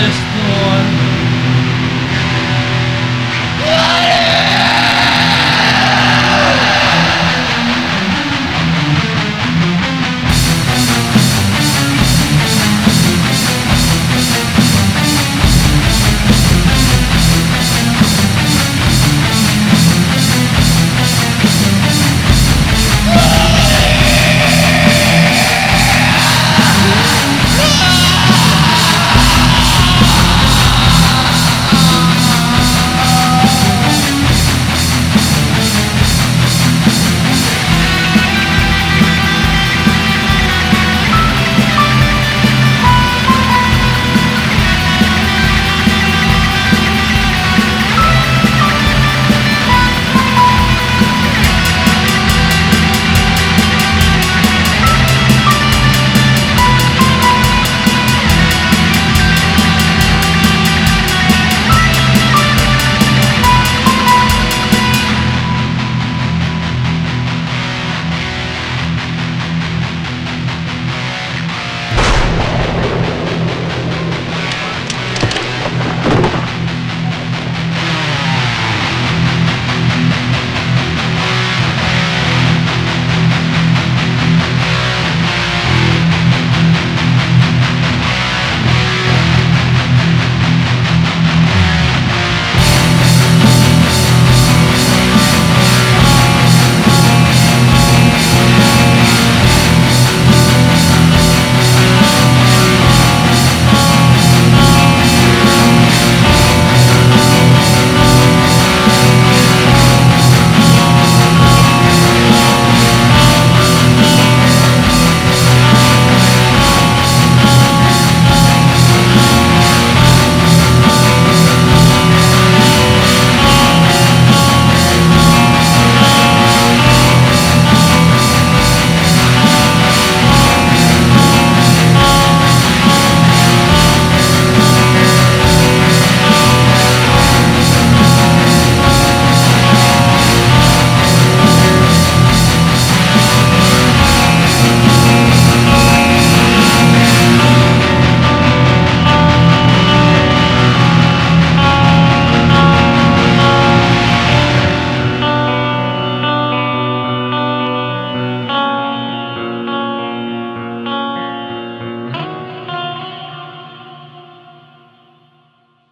Esto.